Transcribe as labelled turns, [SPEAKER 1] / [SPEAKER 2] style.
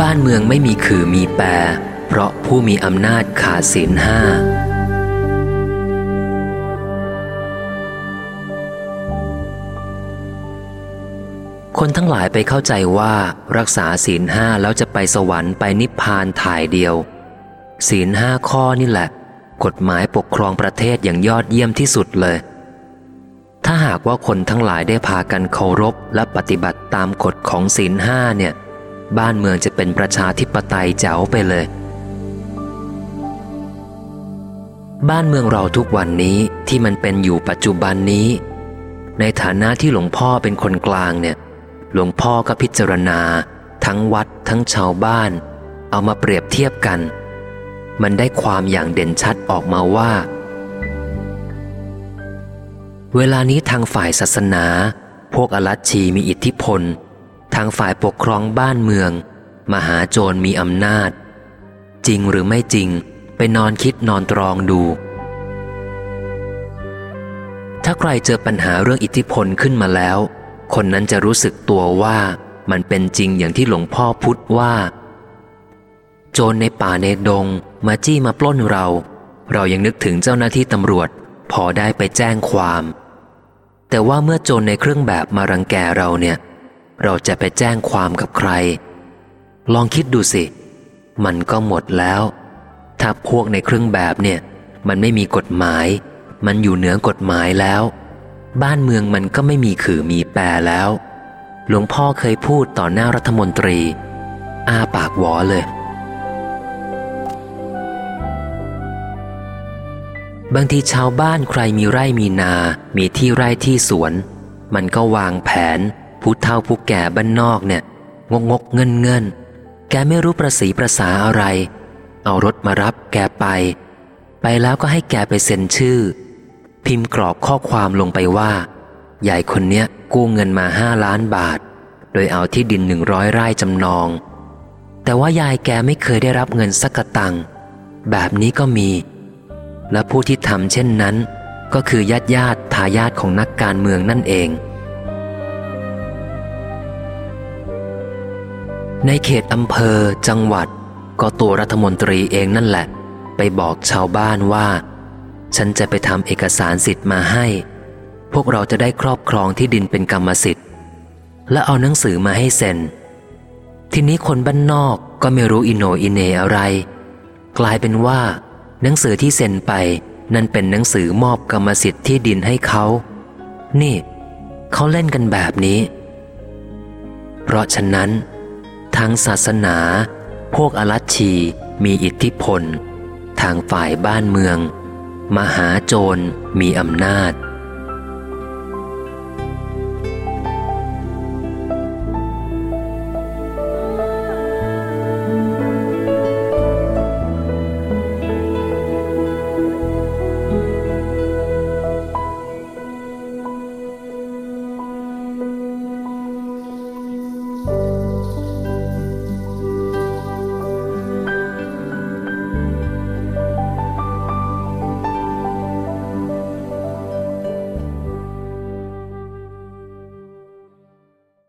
[SPEAKER 1] บ้านเมืองไม่มีขื่อมีแปร เพราะผู้มีอำนาจขาดศีลห้า คนทั้งหลายไปเข้าใจว่ารักษาศีลห้าแล้วจะไปสวรรค์ไปนิพพานถ่ายเดียว ศีลห้าข้อนี่แหละ กฎหมายปกครองประเทศอย่างยอดเยี่ยมที่สุดเลยถ้าหากว่าคนทั้งหลายได้พากันเคารพและปฏิบัติตามกฎของศีลห้าเนี่ย บ้านเมืองจะเป็นประชาธิปไตยเจ๋วไปเลย บ้านเมืองเราทุกวันนี้ที่มันเป็นอยู่ปัจจุบันนี้ ในฐานะที่หลวงพ่อเป็นคนกลางเนี่ย หลวงพ่อก็พิจารณา ทั้งวัดทั้งชาวบ้าน เอามาเปรียบเทียบกัน มันได้ความอย่างเด่นชัดออกมาว่า เวลานี้ทางฝ่ายศาสนา พวกอลัชชีมีอิทธิพล ทางฝ่ายปกครองบ้านเมือง มหาโจรมีอำนาจ จริงหรือไม่จริง ไปนอนคิดนอนตรองดู ถ้าใครเจอปัญหาเรื่องอิทธิพลขึ้นมาแล้ว คนนั้นจะรู้สึกตัวว่ามันเป็นจริงอย่างที่หลวงพ่อพุทธว่า โจรในป่าในดงมาจี้มาปล้นเรา เรายังนึกถึงเจ้าหน้าที่ตำรวจ พอได้ไปแจ้งความ แต่ว่าเมื่อโจรในเครื่องแบบมารังแกเราเนี่ย เราจะไปแจ้งความกับใคร ลองคิดดูสิ มันก็หมดแล้ว ถ้าพวกในเครื่องแบบเนี่ย มันไม่มีกฎหมาย มันอยู่เหนือกฎหมายแล้ว บ้านเมืองมันก็ไม่มีขื่อมีแปรแล้ว หลวงพ่อเคยพูดต่อหน้ารัฐมนตรี อาปากหวอเลย บางทีชาวบ้านใครมีไร่มีนา มีที่ไร่ที่สวน มันก็วางแผน ผู้เฒ่าผู้แก่บ้านนอกเนี่ย งกงกเงินเงินแกไม่รู้ประสีประสาอะไร เอารถมารับแกไป ไปแล้วก็ให้แกไปเซ็นชื่อ พิมพ์กรอบข้อความลงไปว่า ใหญ่คนเนี้ยกู้เงินมาห้าล้านบาท โดยเอาที่ดินหนึ่งร้อยไร่จำนอง แต่ว่ายายแกไม่เคยได้รับเงินสักตังแบบนี้ก็มี และผู้ที่ทำเช่นนั้น ก็คือญาติญาติทายาทของนักการเมืองนั่นเอง ในเขตอำเภอ จังหวัด ก็ตัวรัฐมนตรีเองนั่นแหละ ไปบอกชาวบ้านว่า ฉันจะไปทำเอกสารสิทธิ์มาให้ พวกเราจะได้ครอบครองที่ดินเป็นกรรมสิทธิ์ และเอาหนังสือมาให้เซ็น ทีนี้คนบ้านนอกก็ไม่รู้อิโนอิเนอะไร กลายเป็นว่า หนังสือที่เซ็นไปนั่นเป็นหนังสือมอบกรรมสิทธิ์ที่ดินให้เขา นี่ เขาเล่นกันแบบนี้ เพราะฉะนั้น ทางศาสนา พวกอลัชชีมีอิทธิพล ทางฝ่ายบ้านเมือง มหาโจรมีอำนาจ